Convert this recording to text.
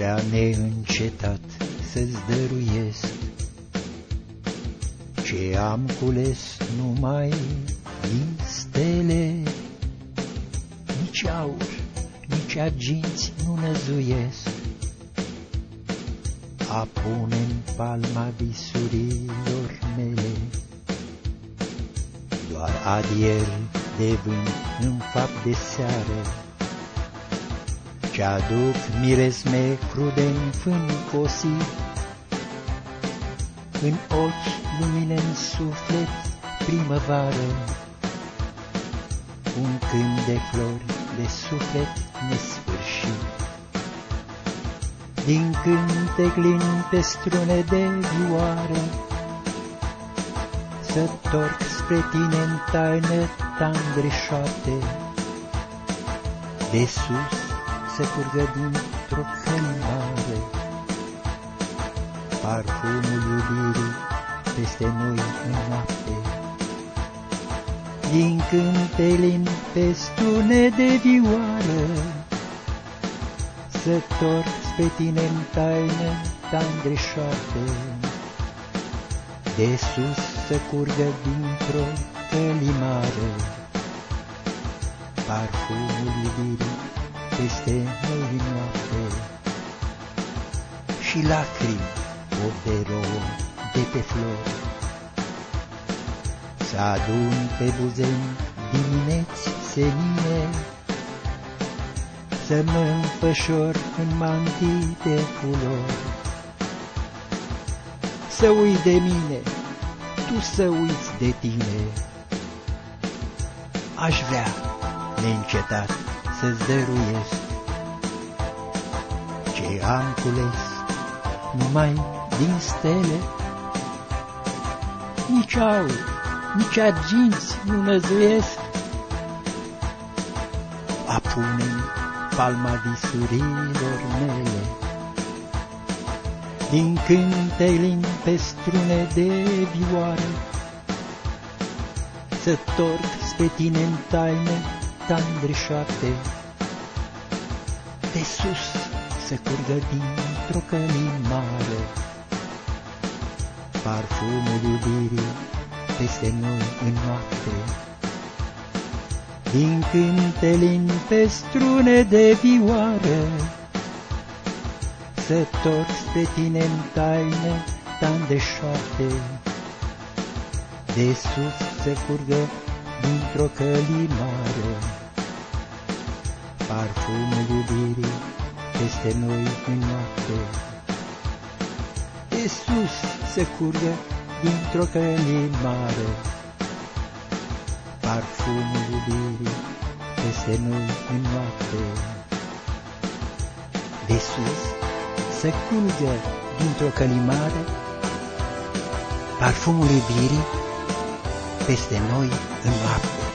vrea neîncetat să-ți dăruiesc ce am cules numai din stele. Nici aur, nici arginți nu năzuiesc, a pune în palma visurilor mele. Doar adier de vânt în fapt de seară, ce aduc miresme crude în fân cosit, în ochi lumine în suflet primăvară, un câmp de flori de suflet nesfârșit. Din cântec lin pe strune de vioară, să torc spre tine în taină tandreșate, de sus să curgă dintr-o călimare, parfumul iubirii peste noi în noapte. Din cântelin pe strune de vioară, să torc pe tine în taină tandreșate, de sus să curgă dintr-o călimare, parfumul iubirii peste noi noapte și lacrimi, o de rouă de pe flori. Să adun pe buzeni dimineți senine, Să mă înfășor în mantii de culori. Să uit de mine, tu să uiți de tine. Aș vrea, neîncetat, să-ți dăruiesc ce am cules numai din stele. Nici aur, nici arginți nu năzuiesc, apune palma visurilor mele. Din cântelin pe strune de vioară, Să torc spre tine în taină tandreșate, De sus să curgă dintr-o călimare, Parfumul iubirii peste noi în noapte. Din cântelin pe strune de vioară, Să torc spre tine în taină tandreșate, De sus să curgă dintr-o călimare, Parfumul iubirii peste noi în noapte. De sus să curgă dintr-o călimare, Parfumul iubirii peste noi în noapte. De sus să curgă dintr-o călimare, Parfumul iubirii peste noi în noapte.